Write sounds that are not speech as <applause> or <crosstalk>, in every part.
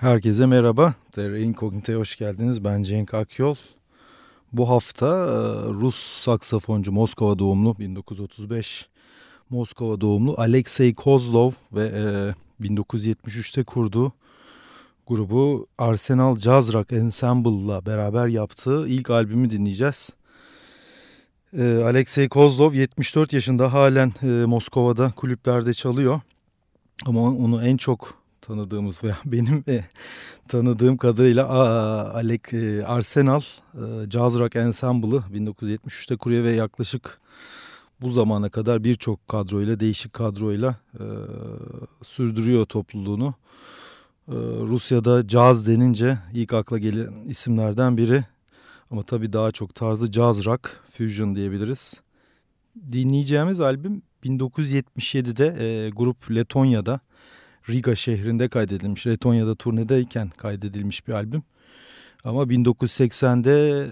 Herkese merhaba. Terra Incognita'ya hoş geldiniz. Ben Cenk Akyol. Bu hafta e, Rus saksafoncu Moskova doğumlu 1935 Moskova doğumlu Alexey Kozlov ve 1973'te e, kurduğu grubu Arsenal Jazz Rock Ensemble'la beraber yaptığı ilk albümü dinleyeceğiz. E, Alexey Kozlov 74 yaşında halen Moskova'da kulüplerde çalıyor. Ama onu en çok tanıdığımız veya <laughs> benim e, tanıdığım kadarıyla Alec e, Arsenal e, Jazz Rock Ensemble'ı 1973'te kuruyor ve yaklaşık bu zamana kadar birçok kadroyla değişik kadroyla e, sürdürüyor topluluğunu. E, Rusya'da caz denince ilk akla gelen isimlerden biri ama tabii daha çok tarzı jazz rock fusion diyebiliriz. Dinleyeceğimiz albüm 1977'de e, grup Letonya'da Riga şehrinde kaydedilmiş. Letonya'da turnedeyken kaydedilmiş bir albüm. Ama 1980'de e,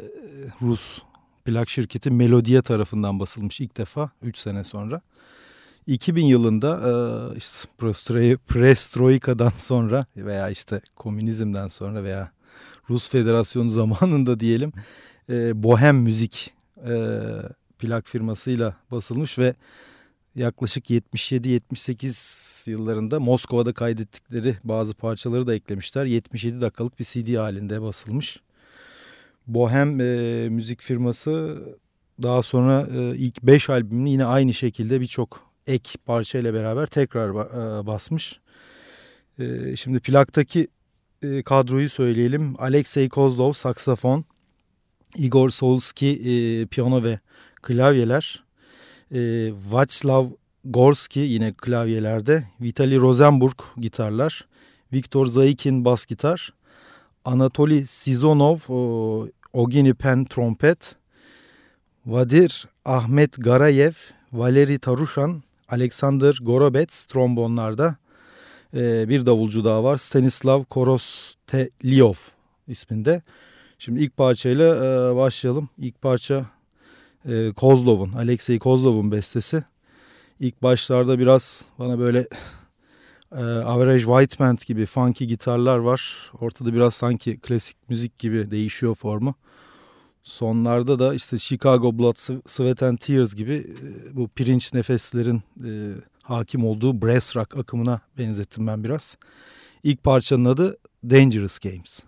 Rus plak şirketi Melodia tarafından basılmış ilk defa 3 sene sonra. 2000 yılında e, işte Prestroika'dan sonra veya işte komünizmden sonra veya Rus Federasyonu zamanında diyelim e, Bohem Müzik plak firmasıyla basılmış ve yaklaşık 77-78 yıllarında Moskova'da kaydettikleri bazı parçaları da eklemişler. 77 dakikalık bir CD halinde basılmış. Bohem e, müzik firması daha sonra e, ilk 5 albümünü yine aynı şekilde birçok ek parçayla beraber tekrar e, basmış. E, şimdi plaktaki e, kadroyu söyleyelim. Alexey Kozlov saksafon, Igor Solski e, piyano ve klavyeler, e, Václav Gorski yine klavyelerde, Vitali Rosenburg gitarlar, Viktor Zaikin bas gitar, Anatoly Sizonov o, Ogini Pen trompet, Vadir Ahmet Garayev, Valeri Tarushan, Alexander Gorobets trombonlarda, ee, bir davulcu daha var Stanislav Korosteliov isminde. Şimdi ilk parçayla e, başlayalım. İlk parça e, Kozlov'un, Alexey Kozlov'un bestesi. İlk başlarda biraz bana böyle e, Average White Band gibi funky gitarlar var. Ortada biraz sanki klasik müzik gibi değişiyor formu. Sonlarda da işte Chicago Blood, Sweat and Tears gibi e, bu pirinç nefeslerin e, hakim olduğu brass rock akımına benzettim ben biraz. İlk parçanın adı Dangerous Games.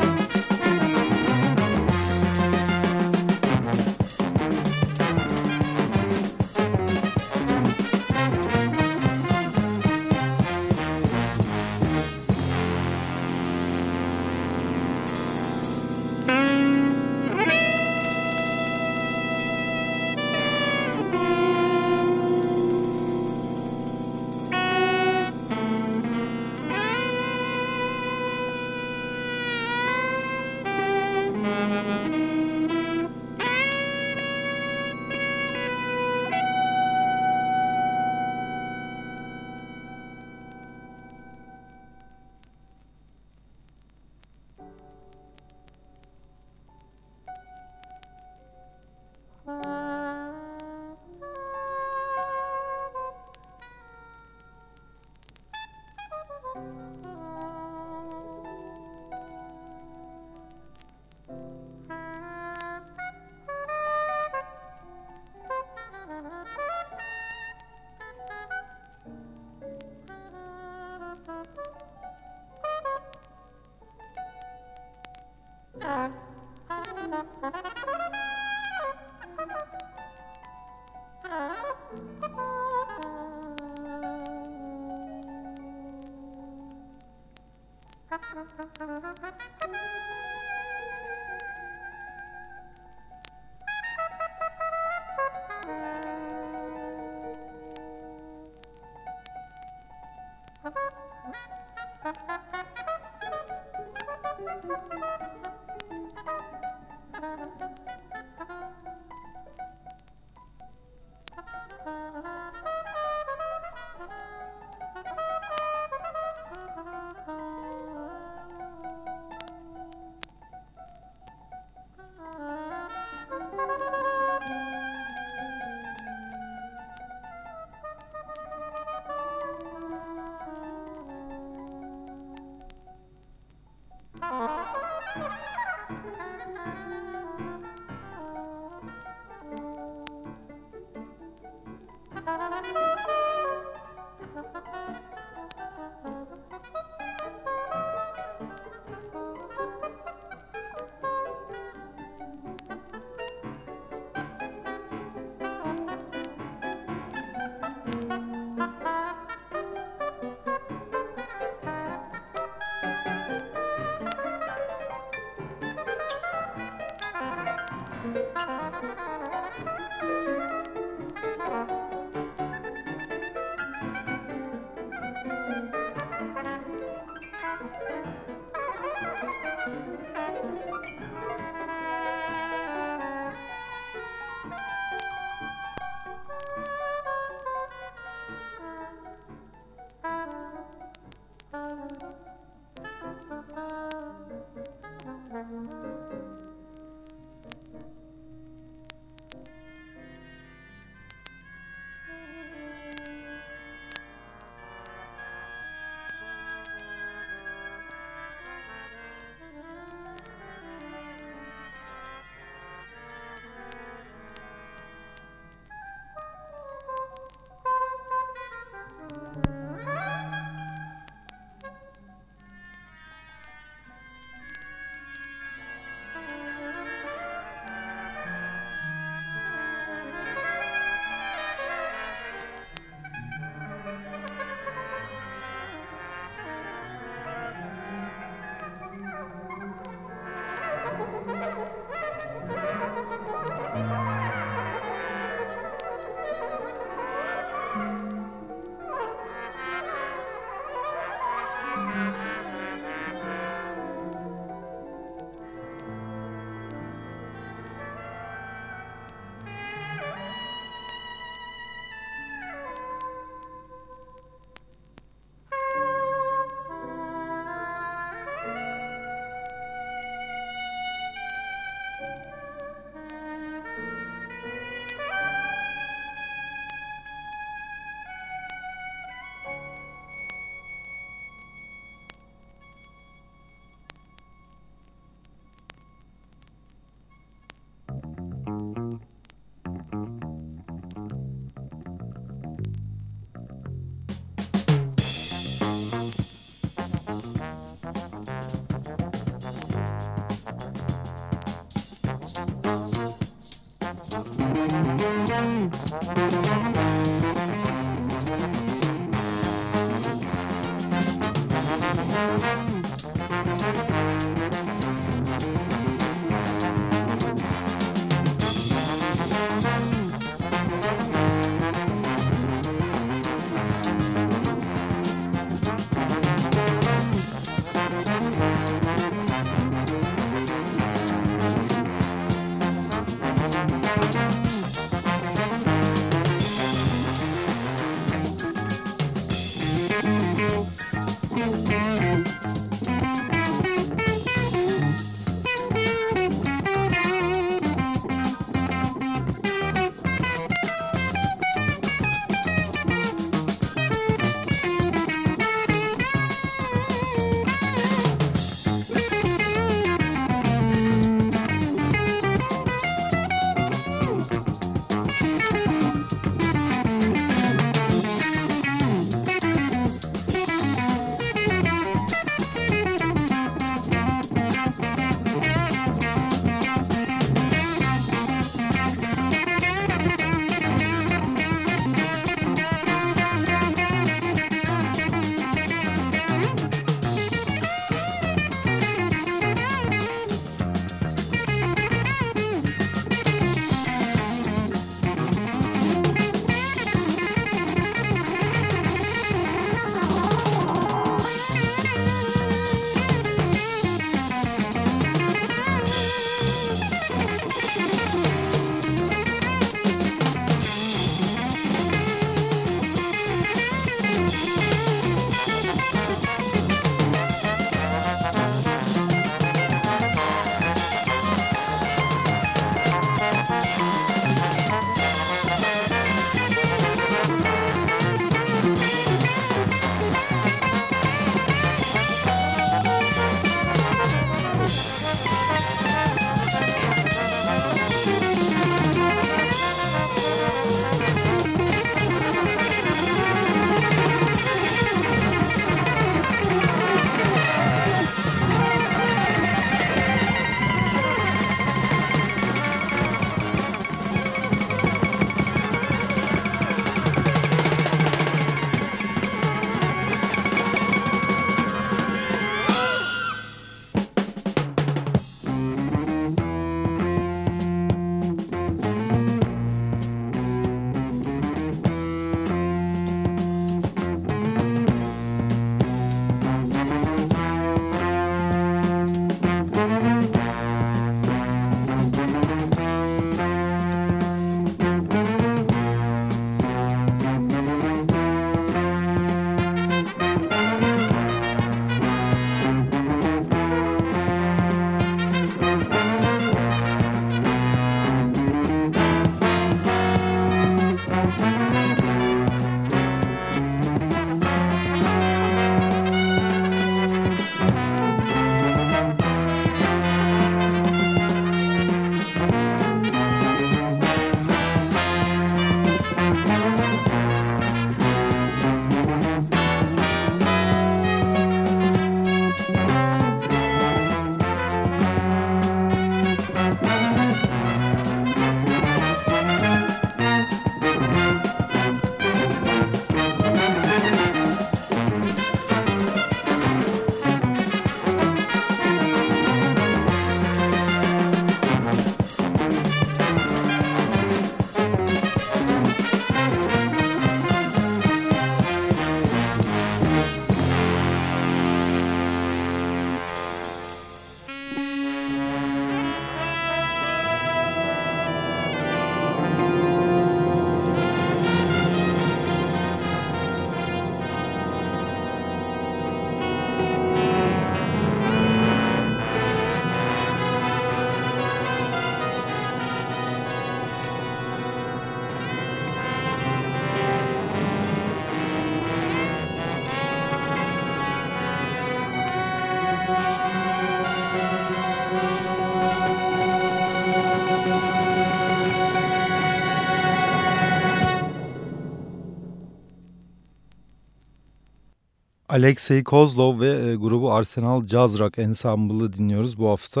Alexey Kozlov ve e, grubu Arsenal Jazz Rock Ensemble'ı dinliyoruz bu hafta.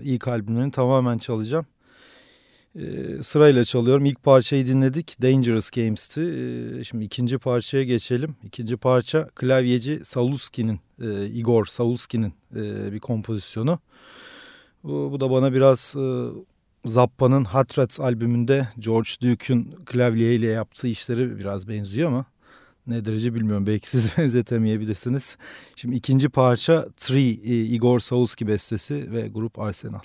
E, ilk albümlerini tamamen çalacağım. E, sırayla çalıyorum. İlk parçayı dinledik. Dangerous Games'ti. E, şimdi ikinci parçaya geçelim. İkinci parça klavyeci Saluski'nin, Igor Saluski'nin bir kompozisyonu. Bu, da bana biraz Zappa'nın Hot Rats albümünde George Duke'un klavyeyle yaptığı işleri biraz benziyor ama ne derece bilmiyorum. Belki siz <laughs> benzetemeyebilirsiniz. Şimdi ikinci parça Tree, e, Igor Saulski bestesi ve grup Arsenal.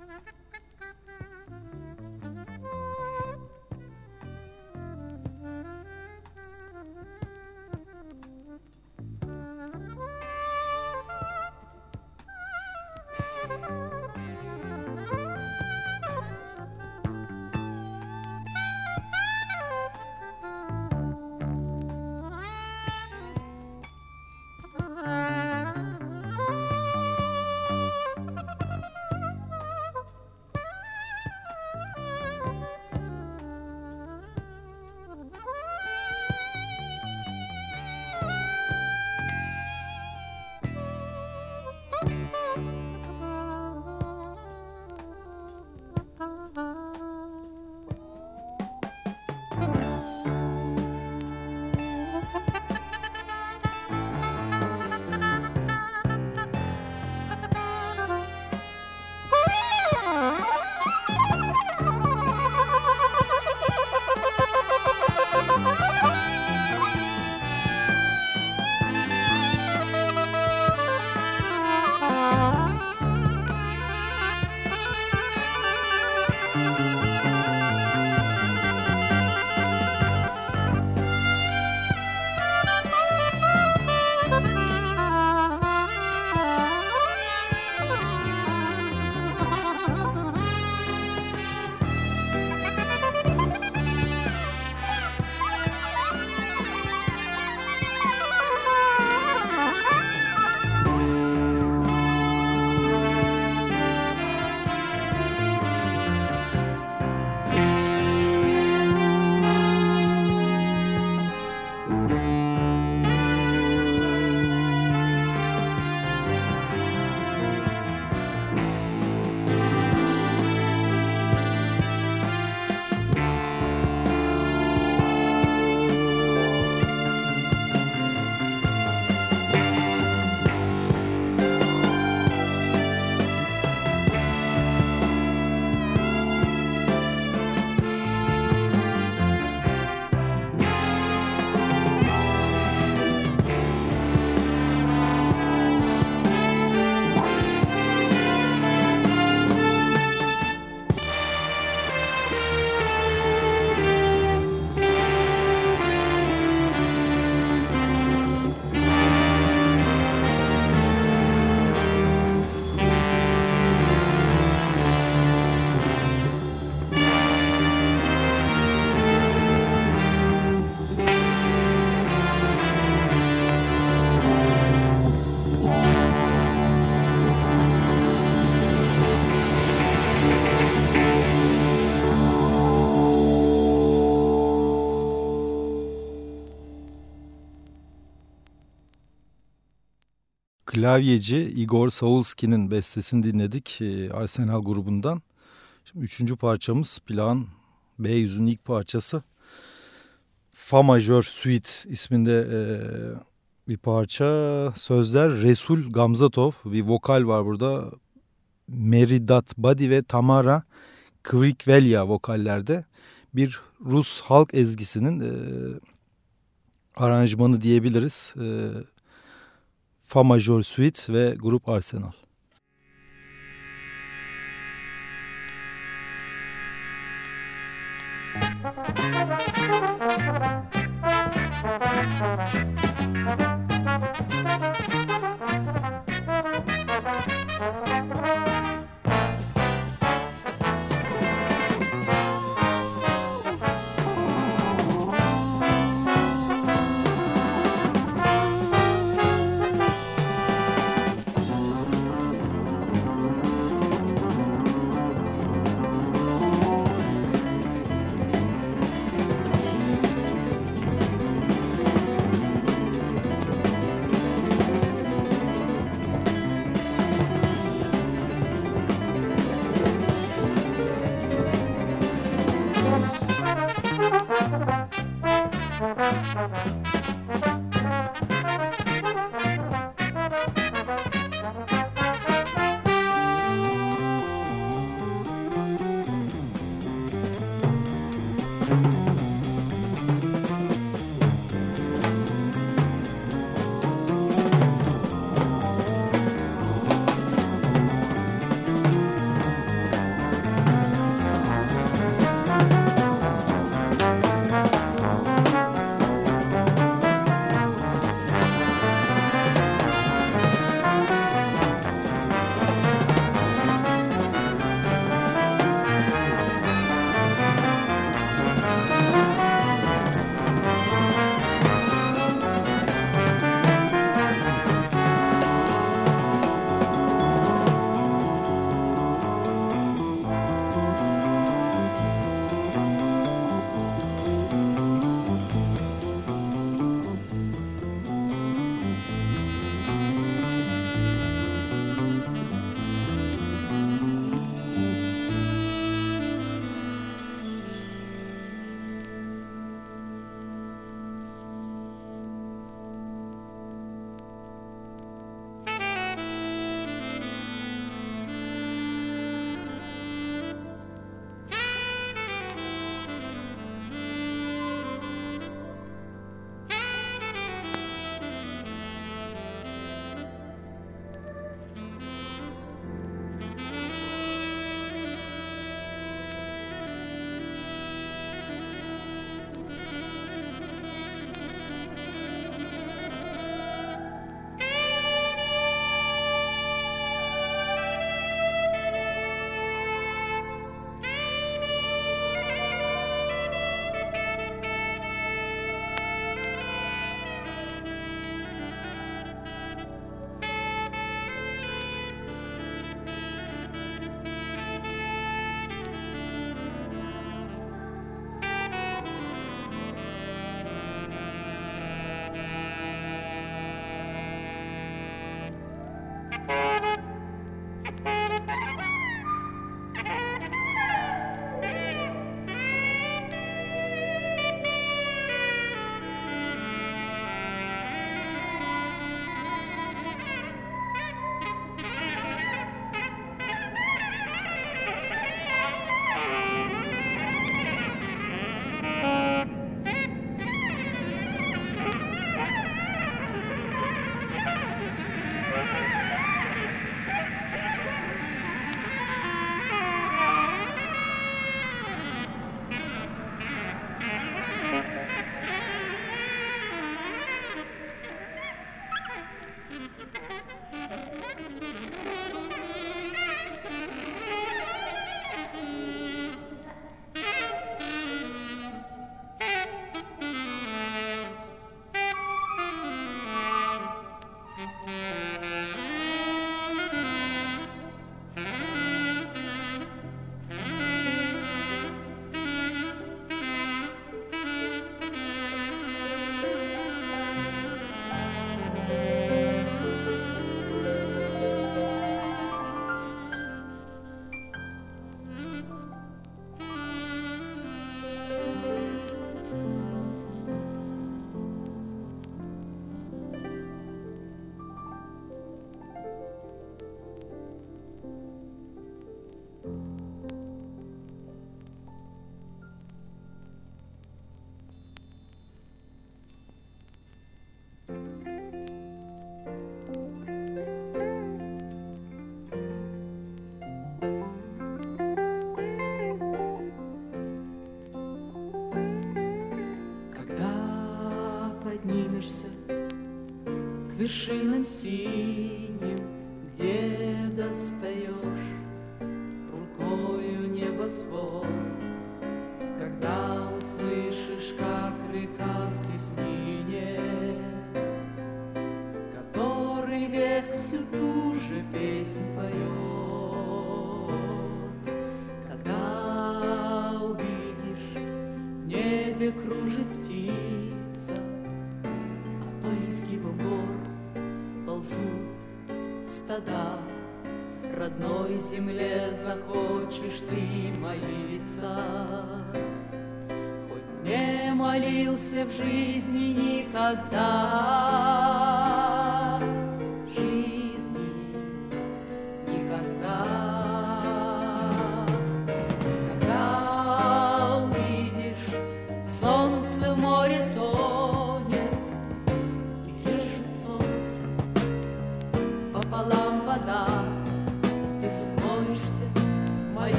Bye. <laughs> klavyeci Igor Saulski'nin bestesini dinledik e, Arsenal grubundan. Şimdi üçüncü parçamız plan B yüzün ilk parçası. Fa majör suite isminde e, bir parça. Sözler Resul Gamzatov. Bir vokal var burada. Meridat Badi ve Tamara Kvikvelya vokallerde. Bir Rus halk ezgisinin e, aranjmanı diyebiliriz. E, Fa Majör Suite ve Grup Arsenal. вершинам сил. голой земле захочешь ты молиться. Хоть не молился в жизни никогда,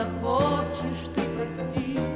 захочешь ты постичь.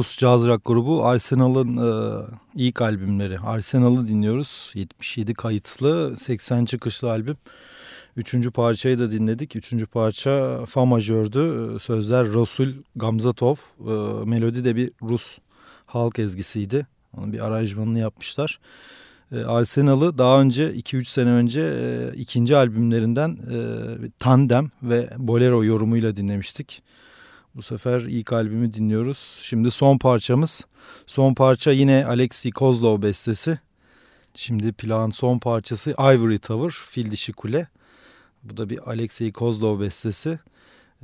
Rus caz rock grubu Arsenal'ın e, ilk albümleri. Arsenal'ı dinliyoruz. 77 kayıtlı 80 çıkışlı albüm. Üçüncü parçayı da dinledik. Üçüncü parça Fa majördü. Sözler Rasul Gamzatov. E, melodi de bir Rus halk ezgisiydi. Onun bir aranjmanını yapmışlar. E, Arsenal'ı daha önce 2-3 sene önce e, ikinci albümlerinden e, Tandem ve Bolero yorumuyla dinlemiştik. Bu sefer ilk albümü dinliyoruz. Şimdi son parçamız. Son parça yine Alexei Kozlov bestesi. Şimdi plan son parçası Ivory Tower, Fil Dişi Kule. Bu da bir Alexei Kozlov bestesi.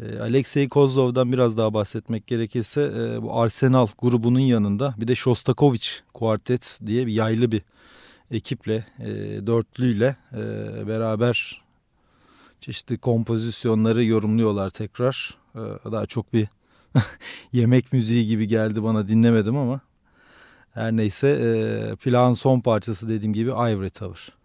E, Alexei Kozlov'dan biraz daha bahsetmek gerekirse e, bu Arsenal grubunun yanında bir de Shostakovich Quartet diye bir yaylı bir ekiple, e, dörtlüyle e, beraber çeşitli kompozisyonları yorumluyorlar tekrar. E, daha çok bir <laughs> yemek müziği gibi geldi bana dinlemedim ama her neyse e, plan son parçası dediğim gibi Ivory Tower.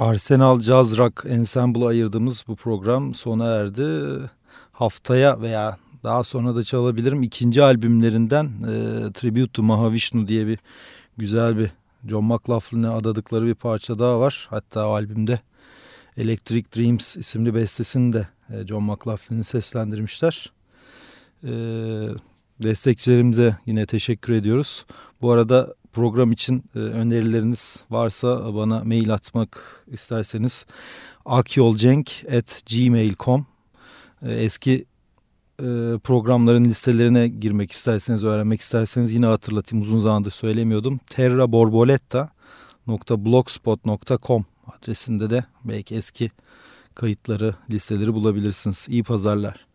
Arsenal Jazz Rock Ensemble'a ayırdığımız bu program sona erdi. Haftaya veya daha sonra da çalabilirim. ikinci albümlerinden e, Tribute to Mahavishnu diye bir güzel bir John McLaughlin'e adadıkları bir parça daha var. Hatta o albümde Electric Dreams isimli bestesini de e, John McLaughlin'i seslendirmişler. E, destekçilerimize yine teşekkür ediyoruz. Bu arada program için e, önerileriniz varsa bana mail atmak isterseniz akyolcenk.gmail.com Eski programların listelerine girmek isterseniz, öğrenmek isterseniz yine hatırlatayım uzun zamandır söylemiyordum. terraborboletta.blogspot.com adresinde de belki eski kayıtları, listeleri bulabilirsiniz. İyi pazarlar.